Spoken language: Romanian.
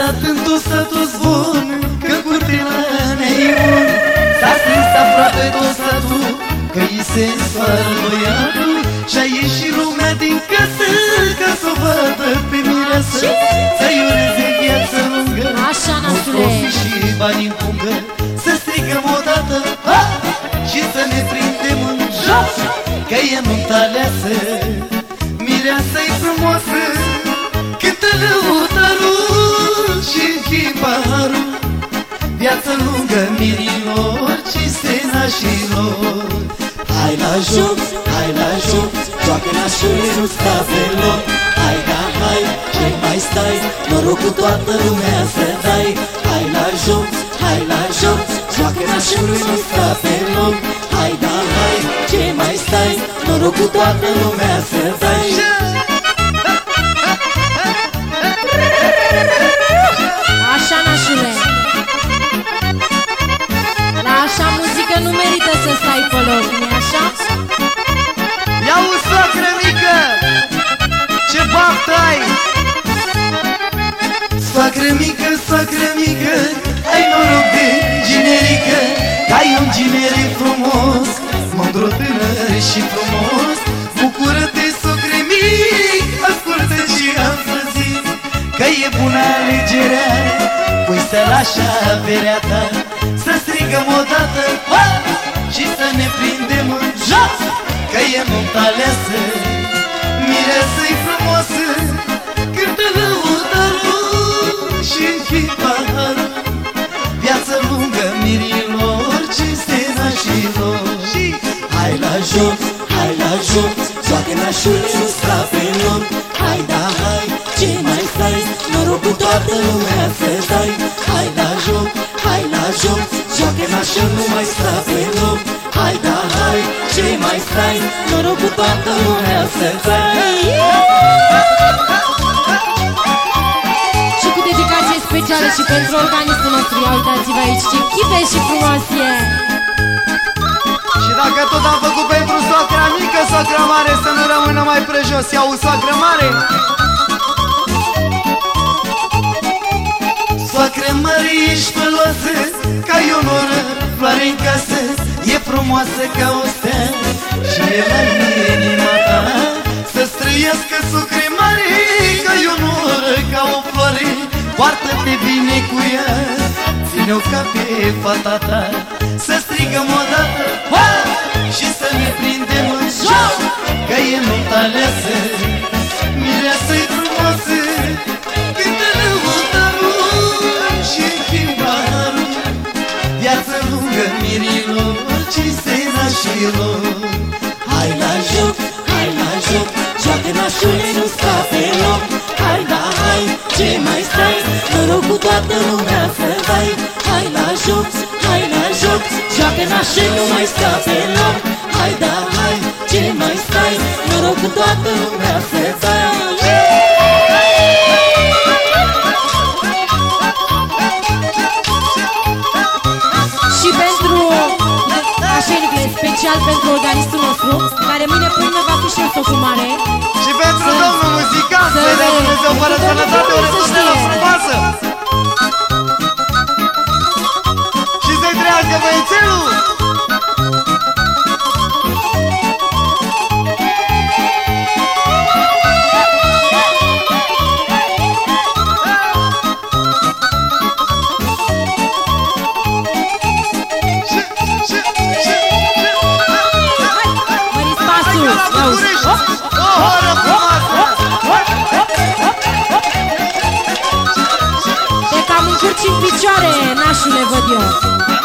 dat într-un status bun Că curtila neimun S-a strâns aproape tot satul Că i se sfară băiatul Și-a ieșit lumea din casă Ca să o vadă pe mireasă Să-i ureze viață lungă. Așa, nasule. și bani în pungă Să strigăm odată ha! Viață lungă mirilor și senașilor Hai la joc, hai la joc Joacă nașule, nu sta pe loc Hai da, hai, ce mai stai Noroc cu toată lumea să dai. Hai la joc, hai la joc Joacă nașule, nu sta pe loc Hai da, hai, ce mai stai Noroc cu toată lumea să dai merită să stai pe loc, nu așa? Ia o soacră mică Ce baftă ai Soacră mică, soacră mică Ai noroc de generică Că ai un generic frumos Mândru tânăr și frumos Bucură-te, socre mic Ascultă și am să zic Că e bună alegerea Pui să lași averea ta Să strigăm odată ha! Și să ne prindem în joc Că e nunta aleasă Mireasă-i frumoasă Cântă lăutarul și chiparul Viață lungă mirilor, cinste nașilor Hai la joc, hai la joc Joacă nașul nu sta pe loc Hai da, hai, ce mai stai Noroc cu toată lumea mai stai Noroc cu toată lumea să dai Și cu dedicație specială și pentru organismul nostru. Ia uitați-vă aici ce chipe și frumos e Și dacă tot am făcut pentru soacra mică, soacra mare Să nu rămână mai prejos. Ia o soacră mare. Soacră mare, ești făloasă Ca o noră, floare în casă E frumoasă ca o stea Și e la inima ta. Să străiască sucre mare Ca o noră, ca o floare. Poartă-te bine cu ea Ține-o ca pe fata ta. Să strigăm odată ha! Și să ne nașilor Hai la joc, hai la joc Joacă nașule, nu sta pe loc. Hai da, hai, ce mai stai? Noroc cu toată lumea să dai Hai la joc, hai la joc Joacă nașule, nu mai sta pe loc. Hai da, hai, ce mai stai? Noroc cu toată lumea să dai special pentru organismul nostru Care mâine pâine va fi și el făcut mare. Și pentru Să- domnul muzicant să- Să-i dea Dumnezeu fără să- sănătate O să reporteră știe. frumoasă. Și să-i trăiască băiețelul Măriți pasul Hai că la Auzi. București Hop. O horă frumoasă Te cam încurci în picioare, nașule, văd eu